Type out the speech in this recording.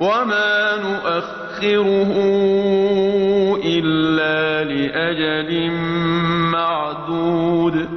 وَمَا نُؤَخِّرُهُ إِلَّا لِأَجَلٍ مَّعْدُودٍ